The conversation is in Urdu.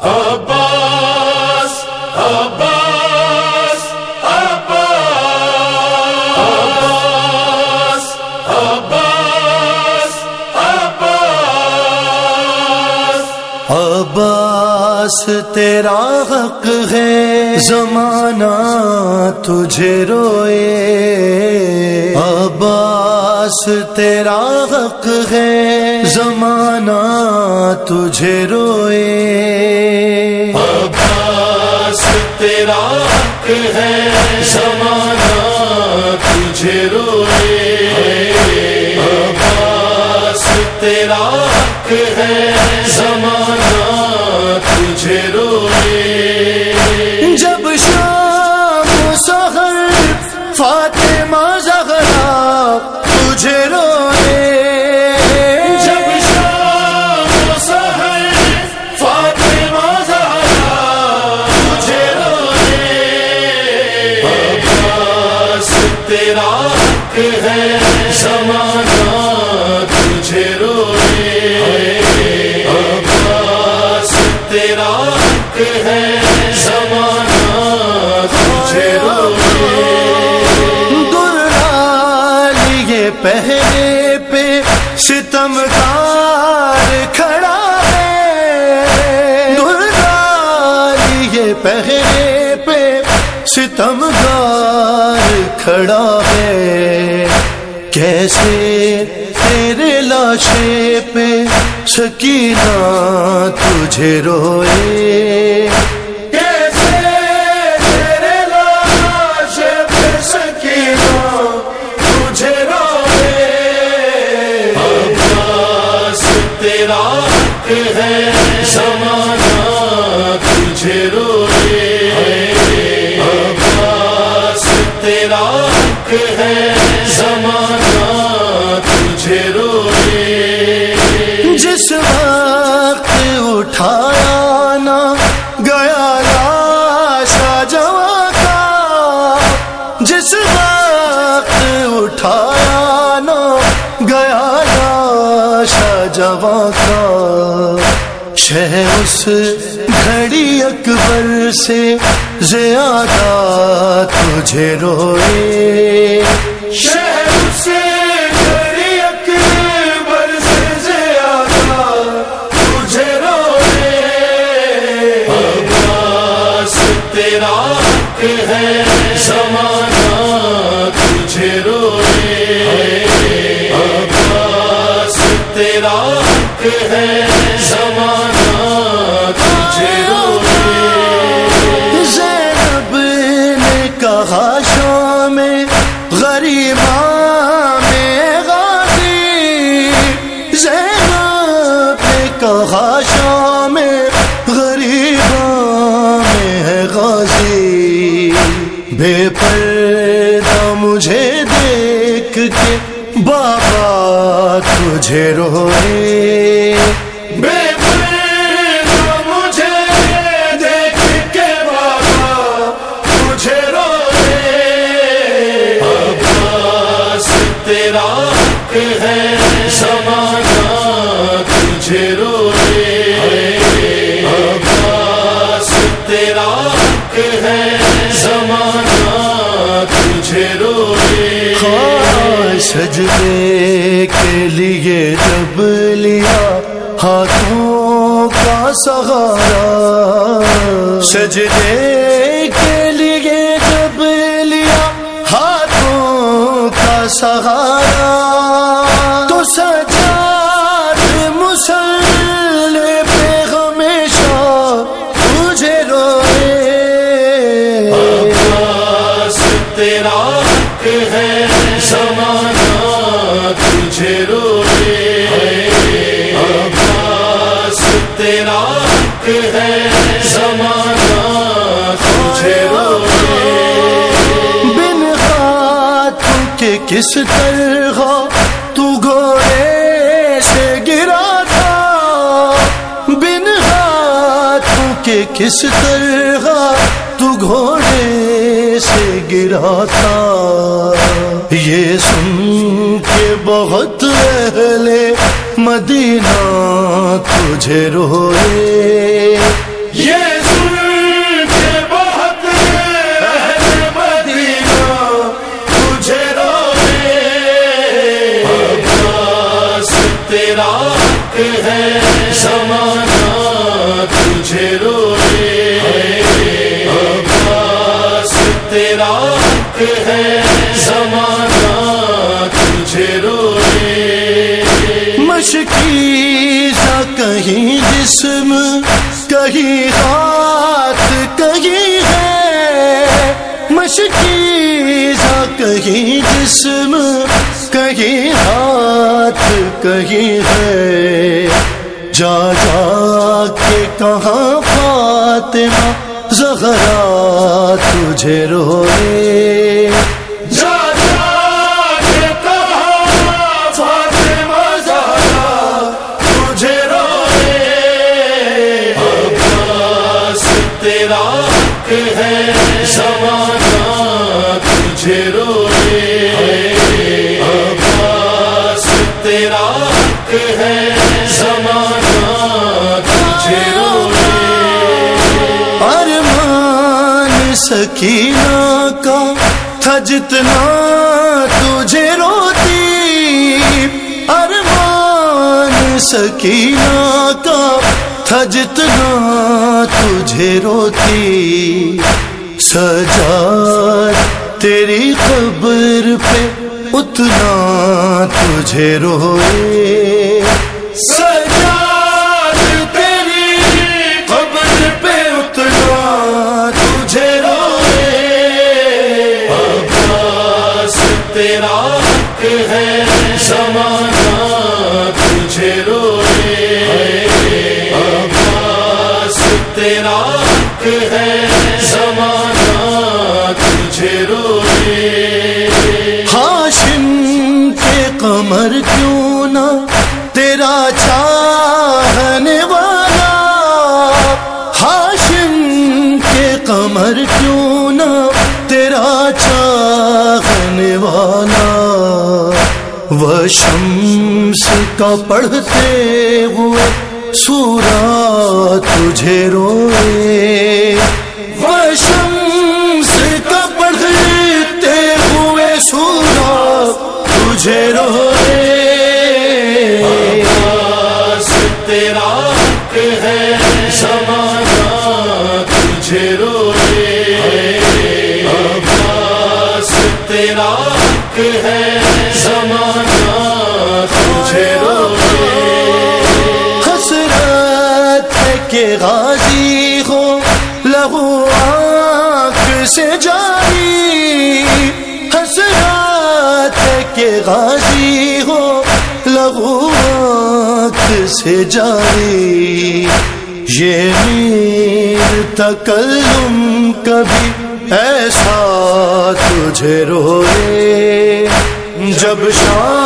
عباس عباس تیرا حق ہے۔ زمانہ تجھے روئے۔ عباس تیرا حق ہے۔ زمانہ تجھے روئے۔ عباس تیرا حق ہے۔ زمانہ تجھے روئے۔ عباس تیرا حق ہے۔ ہے زمانہ تجھے روئے عباس تیرا حق ہے زمانہ تجھے روئے لیے پہ ستم کار کھڑا ہے لیے پہلے پہ ستم کار کھڑا ہے۔ کیسے تیرے لاشے پہ سکینہ تجھے روئے؟ کیسے تیرے لاش پہ سکینہ تجھے روئے؟ عباس تیرا ہے، زمانہ تجھے روئے وقت اٹھایا نہ گیا لاشا جواں کا۔ جس وقت اٹھایا نہ گیا لاشا جواں کا۔ شہ اس گھڑی اکبر سے زیادہ تجھے روئے۔ شہر سے تیرا حق ہے، زمانہ تجھے روئے۔ عباس تیرا حق ہے، زمانہ تجھے روئے۔ زینب نے کہا پردہ مجھے دیکھ کے بابا تجھے روئے۔ بے پردہ مجھے دیکھ کے بابا تجھے روئے۔ عباس تیرا ہے زمانہ سجدے کے لیے جب لیا ہاتھوں کا سہارا۔ سجدے کے لیے جب لیا ہاتھوں کا سہارا۔ ہے زمانہ تجھے روئے بن ہاتھوں کے کس طرح تو گھوڑے سے گرا تھا۔ بن ہاتھوں کے کس طرح تو گھوڑے سے گرا تھا۔ یہ سن کے بہت اہل مدینہ تجھے روئے۔ ہے زمانہ تجھے روئے۔ تیرا ہے۔ جسم کہیں ہاتھ کہیں ہے مشکیزہ کہیں جسم کہیں ہاتھ کہیں ہے۔ جا جا کے کہاں فاطمہ، زہرا تجھے روئے۔ ہے زمانہ تجھے روئے ارمان سکینہ کا تھا جتنا تجھے روتی، ارمان سکینہ کا تھا جتنا تجھے روتی۔ سجاد تیری قبر پہ اتنا تجھے روئے۔ ہے زمانہ تجھے روئے۔ ہاشم کے قمر کیوں نہ تیرا چاہنے والا۔ ہاشم کے قمر کیوں نہ تیرا چاہنے والا۔ وہ شمس کا پڑھتے ہوئے سورا تجھے روئے۔ وہ شمس کا پڑھتے ہوئے سورا تجھے روئے۔ تیرا ہے زمانہ تجھے روئے۔ تیرا ہے غازی ہو لہو سے جاری۔ یہ میر تکلم کبھی ایسا تجھے روئے۔ جب شام